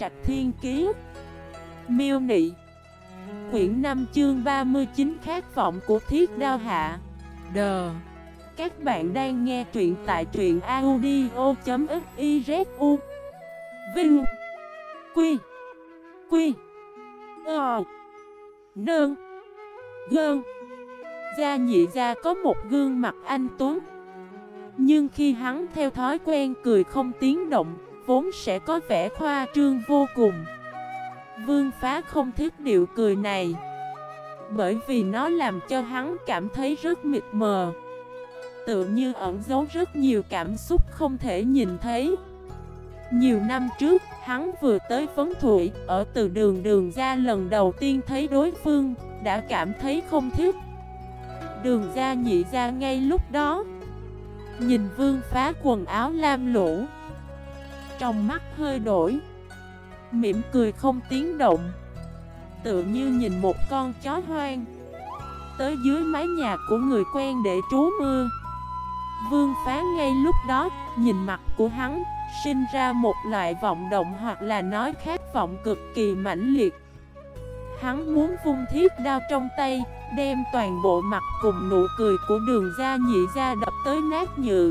Trạch Thiên Kiế Miêu Nị. Quyển 5 chương 39 Khát vọng của Thiết Đao Hạ. Đờ Các bạn đang nghe truyện tại truyện audio.xyzu Vinh. Quy. Quy. Ờ. Nương. Gơn. Gia nhị gia có một gương mặt anh tuấn. Nhưng khi hắn theo thói quen cười không tiếng động Vốn sẽ có vẻ khoa trương vô cùng. Vương phá không thích điệu cười này Bởi vì nó làm cho hắn cảm thấy rất mịt mờ. Tự như ẩn giấu rất nhiều cảm xúc không thể nhìn thấy. Nhiều năm trước, hắn vừa tới Vấn Thụy Ở từ đường đường ra lần đầu tiên thấy đối phương Đã cảm thấy không thích. Đường ra nhị ra ngay lúc đó. Nhìn vương phá quần áo lam lũ trong mắt hơi đổi. Mỉm cười không tiếng động. Tự như nhìn một con chó hoang. Tới dưới mái nhà của người quen để trú mưa. Vương phá ngay lúc đó, Nhìn mặt của hắn, Sinh ra một loại vọng động hoặc là nói khát vọng cực kỳ mãnh liệt. Hắn muốn vung thiết đao trong tay, Đem toàn bộ mặt cùng nụ cười của đường gia nhị gia đập tới nát nhựa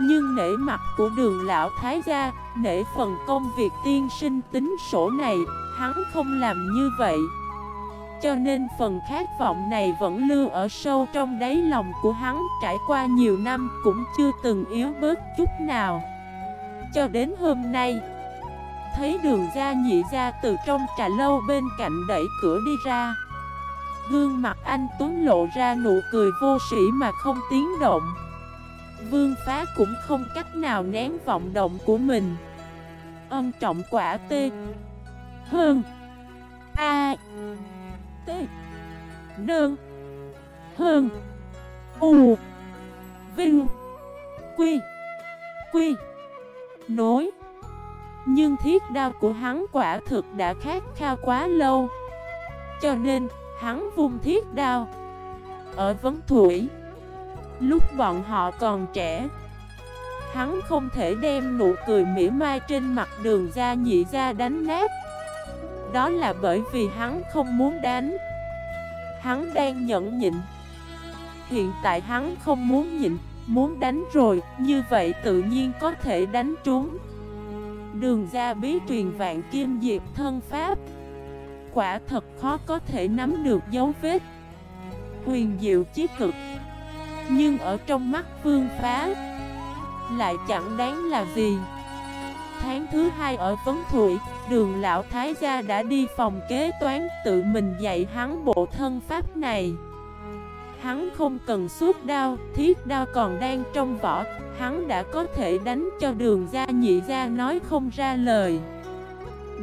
nhưng nể mặt của đường lão thái gia, Nể phần công việc tiên sinh tính sổ này, Hắn không làm như vậy. Cho nên phần khát vọng này vẫn lưu ở sâu trong đáy lòng của hắn, Trải qua nhiều năm cũng chưa từng yếu bớt chút nào. Cho đến hôm nay, Thấy đường gia nhị gia từ trong trà lâu bên cạnh đẩy cửa đi ra. Gương mặt anh Tuấn lộ ra nụ cười vô sĩ mà không tiếng động. Vương phá cũng không cách nào nén vọng động của mình. Âm trọng quả tê Hơn. A. T. Nương Hơn. U. Vinh. Quy. Quy. Nối. Nhưng thiết đao của hắn quả thực đã khát khao quá lâu. Cho nên, Hắn vung thiết đao. Ở vấn thủy Lúc bọn họ còn trẻ, Hắn không thể đem nụ cười mỉa mai trên mặt đường ra nhị ra đánh nát. Đó là bởi vì hắn không muốn đánh. Hắn đang nhẫn nhịn. Hiện tại hắn không muốn nhịn, Muốn đánh rồi, Như vậy tự nhiên có thể đánh trúng. Đường ra bí truyền vạn kim diệp thân pháp. Quả thật khó có thể nắm được dấu vết. Huyền diệu chí cực. Nhưng ở trong mắt Phương phá Lại chẳng đáng là gì. Tháng thứ hai ở Vấn Thụy, Đường lão thái gia đã đi phòng kế toán Tự mình dạy hắn bộ thân pháp này. Hắn không cần suốt đao, Thiết đao còn đang trong vỏ, Hắn đã có thể đánh cho đường ra nhị ra nói không ra lời.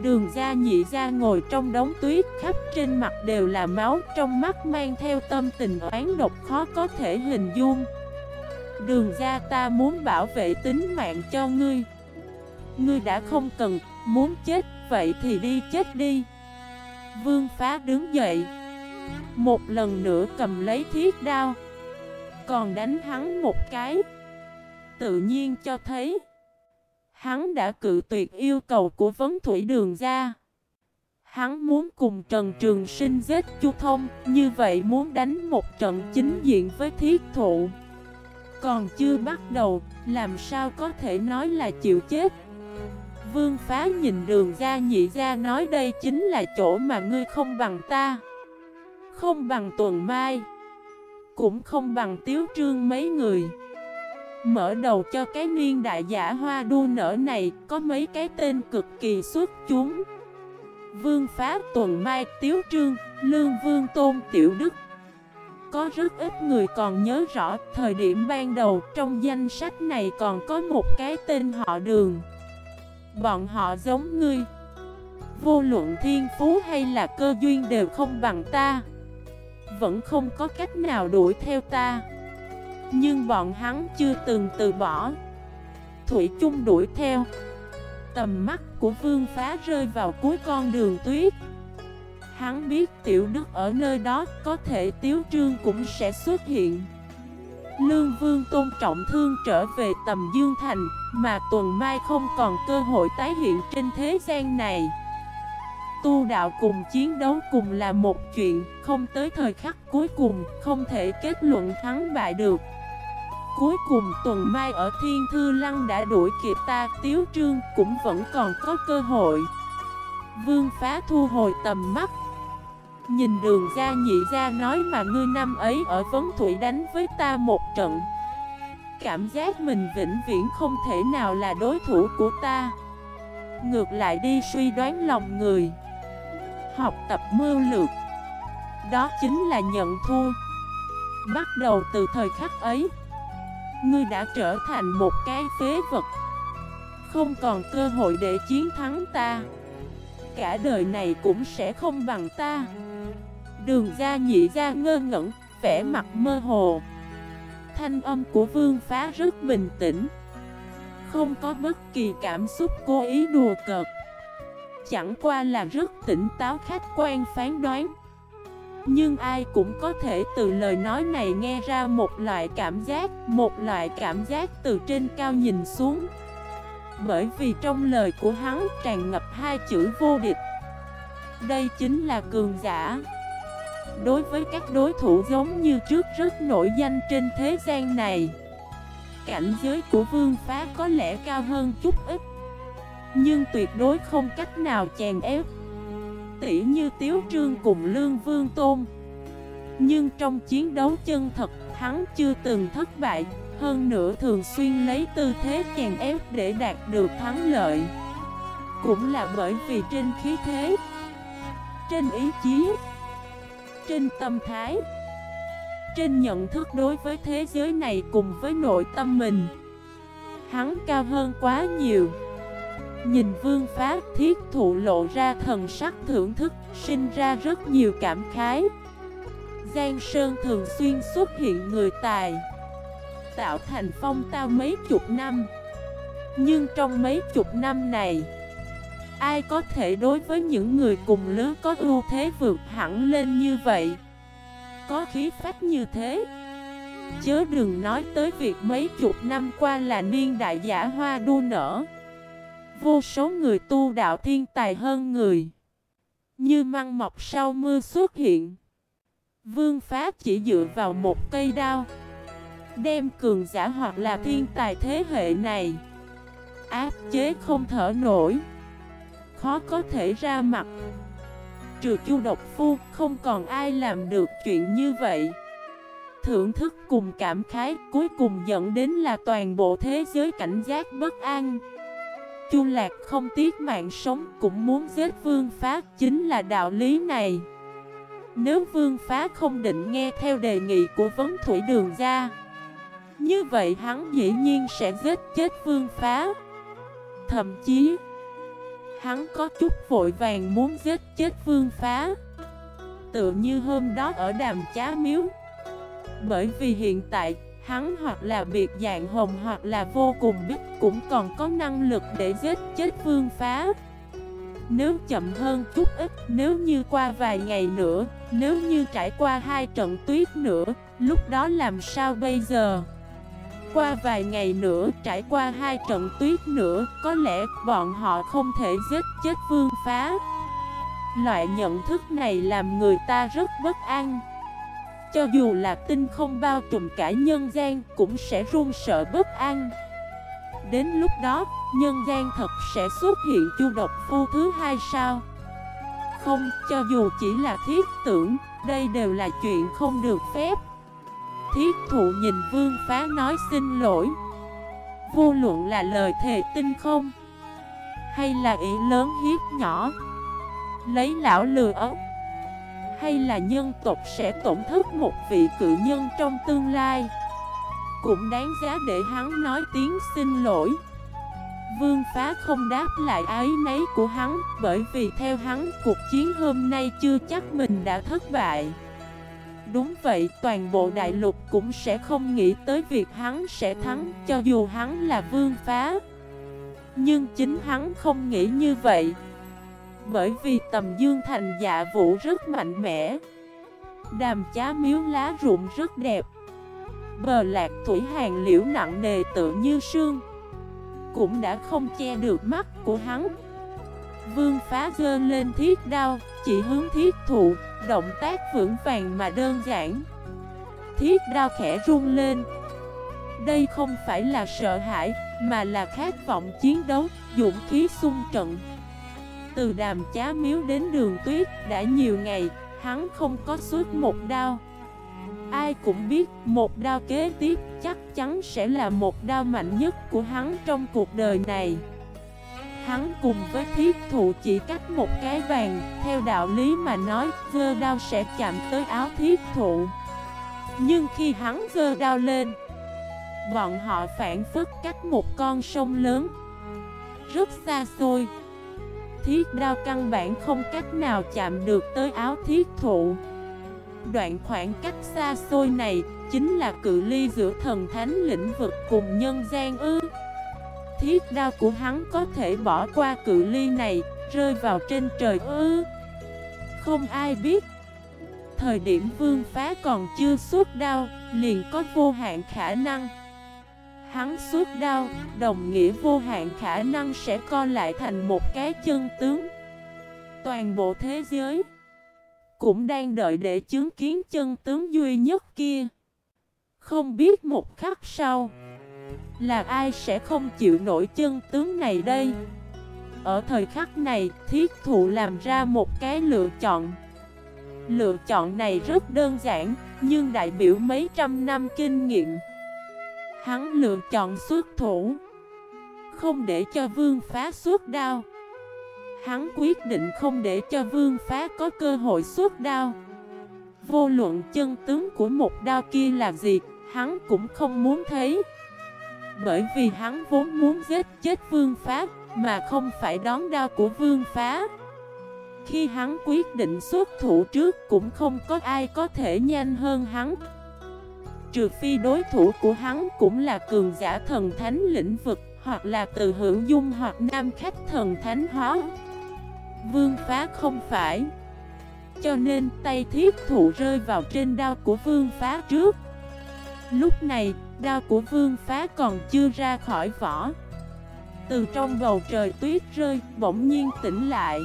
Đường ra nhị ra ngồi trong đống tuyết khắp trên mặt đều là máu Trong mắt mang theo tâm tình oán độc khó có thể hình dung. Đường ra ta muốn bảo vệ tính mạng cho ngươi. Ngươi đã không cần, muốn chết, vậy thì đi chết đi. Vương phá đứng dậy Một lần nữa cầm lấy thiết đao Còn đánh hắn một cái. Tự nhiên cho thấy Hắn đã cự tuyệt yêu cầu của vấn thủy đường ra Hắn muốn cùng Trần Trường Sinh giết Chu Thông, Như vậy muốn đánh một trận chính diện với thiết thụ. Còn chưa bắt đầu, Làm sao có thể nói là chịu chết? Vương phá nhìn đường ra nhị ra nói đây chính là chỗ mà ngươi không bằng ta. Không bằng tuần mai, Cũng không bằng tiếu trương mấy người. Mở đầu cho cái niên đại giả hoa đua nở này có mấy cái tên cực kỳ xuất chúng. Vương Phá Tuần Mai Tiếu Trương, Lương Vương Tôn Tiểu Đức. Có rất ít người còn nhớ rõ thời điểm ban đầu trong danh sách này còn có một cái tên họ đường. Bọn họ giống ngươi. Vô luận thiên phú hay là cơ duyên đều không bằng ta. Vẫn không có cách nào đuổi theo ta nhưng bọn hắn chưa từng từ bỏ. Thủy chung đuổi theo. Tầm mắt của vương phá rơi vào cuối con đường tuyết. Hắn biết tiểu đức ở nơi đó có thể tiếu trương cũng sẽ xuất hiện. Lương Vương Tôn trọng thương trở về tầm Dương Thành, Mà tuần mai không còn cơ hội tái hiện trên thế gian này. Tu đạo cùng chiến đấu cùng là một chuyện, Không tới thời khắc cuối cùng Không thể kết luận thắng bại được. Cuối cùng tuần mai ở Thiên Thư Lăng đã đuổi kịp ta, Tiếu Trương cũng vẫn còn có cơ hội. Vương phá thu hồi tầm mắt. Nhìn đường ra nhị ra nói mà ngươi năm ấy ở Vấn Thủy đánh với ta một trận. Cảm giác mình vĩnh viễn không thể nào là đối thủ của ta. Ngược lại đi suy đoán lòng người. Học tập mưu lược. Đó chính là nhận thua. Bắt đầu từ thời khắc ấy Ngươi đã trở thành một cái phế vật. Không còn cơ hội để chiến thắng ta. Cả đời này cũng sẽ không bằng ta. Đường ra nhị ra ngơ ngẩn, vẻ mặt mơ hồ. Thanh âm của vương phá rất bình tĩnh. Không có bất kỳ cảm xúc cố ý đùa cợt. Chẳng qua là rất tỉnh táo khách quan phán đoán. Nhưng ai cũng có thể từ lời nói này nghe ra một loại cảm giác, Một loại cảm giác từ trên cao nhìn xuống. Bởi vì trong lời của hắn tràn ngập hai chữ vô địch. Đây chính là cường giả. Đối với các đối thủ giống như trước rất nổi danh trên thế gian này, Cảnh giới của vương phá có lẽ cao hơn chút ít. Nhưng tuyệt đối không cách nào chèn ép. Tỉ như Tiếu Trương cùng Lương Vương Tôn. Nhưng trong chiến đấu chân thật, Hắn chưa từng thất bại, Hơn nữa thường xuyên lấy tư thế chèn ép để đạt được thắng lợi. Cũng là bởi vì trên khí thế, Trên ý chí, trên tâm thái, Trên nhận thức đối với thế giới này cùng với nội tâm mình, Hắn cao hơn quá nhiều. Nhìn vương phá thiết thụ lộ ra thần sắc thưởng thức, Sinh ra rất nhiều cảm khái. Giang Sơn thường xuyên xuất hiện người tài, Tạo thành phong tao mấy chục năm. Nhưng trong mấy chục năm này, Ai có thể đối với những người cùng lứa có ưu thế vượt hẳn lên như vậy? Có khí phách như thế? Chớ đừng nói tới việc mấy chục năm qua là niên đại giả hoa đua nở. Vô số người tu đạo thiên tài hơn người. Như măng mọc sau mưa xuất hiện. Vương phá chỉ dựa vào một cây đao. Đem cường giả hoặc là thiên tài thế hệ này. Áp chế không thở nổi. Khó có thể ra mặt. Trừ chu độc phu, không còn ai làm được chuyện như vậy. Thưởng thức cùng cảm khái, cuối cùng dẫn đến là toàn bộ thế giới cảnh giác bất an. Chu Lạc không tiếc mạng sống, cũng muốn giết Vương Phá, chính là đạo lý này. Nếu Vương Phá không định nghe theo đề nghị của Vấn Thủy Đường ra Như vậy hắn dĩ nhiên sẽ giết chết Vương Phá. Thậm chí, Hắn có chút vội vàng muốn giết chết vương phá. Tựa như hôm đó ở đàm chá miếu. Bởi vì hiện tại Hắn hoặc là biệt dạng hồng hoặc là vô cùng biết Cũng còn có năng lực để giết chết vương phá Nếu chậm hơn chút ít Nếu như qua vài ngày nữa Nếu như trải qua hai trận tuyết nữa Lúc đó làm sao bây giờ qua vài ngày nữa, trải qua hai trận tuyết nữa, có lẽ bọn họ không thể giết chết vương phá. Loại nhận thức này làm người ta rất bất an. Cho dù là tinh không bao trùm cả nhân gian cũng sẽ run sợ bất an. Đến lúc đó, nhân gian thật sẽ xuất hiện chu độc phu thứ hai sao? Không, cho dù chỉ là thiết tưởng, đây đều là chuyện không được phép thiết thụ nhìn vương phá nói xin lỗi Vô luận là lời thề tinh không Hay là ý lớn hiếp nhỏ Lấy lão lừa ốc hay là nhân tộc sẽ tổn thất một vị cự nhân trong tương lai Cũng đáng giá để hắn nói tiếng xin lỗi Vương phá không đáp lại ái nấy của hắn Bởi vì theo hắn cuộc chiến hôm nay chưa chắc mình đã thất bại Đúng vậy, toàn bộ đại lục cũng sẽ không nghĩ tới việc hắn sẽ thắng cho dù hắn là vương phá. Nhưng chính hắn không nghĩ như vậy. Bởi vì tầm dương thành dạ vũ rất mạnh mẽ. Đàm chá miếu lá rụng rất đẹp. Bờ lạc thủy hàng liễu nặng nề tự như sương. Cũng đã không che được mắt của hắn. Vương phá dơ lên thiết đao, Chỉ hướng thiết thụ, Động tác vững vàng mà đơn giản. Thiết đao khẽ rung lên. Đây không phải là sợ hãi, Mà là khát vọng chiến đấu, Dũng khí xung trận. Từ đàm chá miếu đến đường tuyết Đã nhiều ngày, Hắn không có suốt một đao. Ai cũng biết một đao kế tiếp chắc chắn sẽ là một đao mạnh nhất của hắn trong cuộc đời này. Hắn cùng với thiết thụ chỉ cách một cái vàng Theo đạo lý mà nói dơ đao sẽ chạm tới áo thiết thụ. Nhưng khi hắn dơ đao lên, Bọn họ phản phức cách một con sông lớn. Rất xa xôi Thiết đao căn bản không cách nào chạm được tới áo thiết thụ. Đoạn khoảng cách xa xôi này Chính là cự ly giữa thần thánh lĩnh vực cùng nhân gian ư. Thiết đao của hắn có thể bỏ qua cự ly này, Rơi vào trên trời ư. Không ai biết, Thời điểm vương phá còn chưa xuất đao, Liền có vô hạn khả năng. Hắn suốt đau, Đồng nghĩa vô hạn khả năng sẽ co lại thành một cái chân tướng. Toàn bộ thế giới cũng đang đợi để chứng kiến chân tướng duy nhất kia. Không biết một khắc sau, Là ai sẽ không chịu nổi chân tướng này đây? Ở thời khắc này, thiết thụ làm ra một cái lựa chọn. Lựa chọn này rất đơn giản, Nhưng đại biểu mấy trăm năm kinh nghiệm. Hắn lựa chọn xuất thủ. Không để cho vương phá suốt đao. Hắn quyết định không để cho vương phá có cơ hội xuất đao. Vô luận chân tướng của một đao kia là gì, Hắn cũng không muốn thấy. Bởi vì hắn vốn muốn giết chết vương phá, Mà không phải đón đao của vương phá. Khi hắn quyết định xuất thủ trước Cũng không có ai có thể nhanh hơn hắn. Trừ phi đối thủ của hắn cũng là cường giả thần thánh lĩnh vực Hoặc là từ hữu dung hoặc nam khách thần thánh hóa. Vương phá không phải. Cho nên tay thiết thụ rơi vào trên đao của vương phá trước. Lúc này, đao của vương phá còn chưa ra khỏi vỏ. Từ trong bầu trời tuyết rơi, bỗng nhiên tỉnh lại.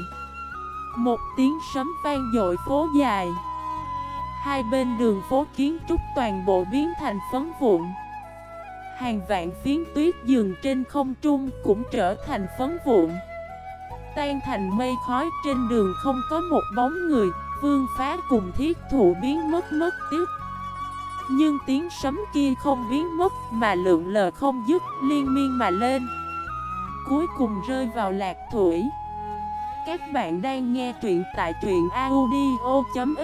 Một tiếng sấm vang dội phố dài. Hai bên đường phố kiến trúc toàn bộ biến thành phấn vụn. Hàng vạn phiến tuyết dừng trên không trung cũng trở thành phấn vụn. Tan thành mây khói trên đường không có một bóng người, Vương phá cùng thiết thụ biến mất mất tiếc Nhưng tiếng sấm kia không biến mất mà lượng lờ không dứt, liên miên mà lên. Cuối cùng rơi vào lạc thủy. Các bạn đang nghe truyện tại truyện audio.fif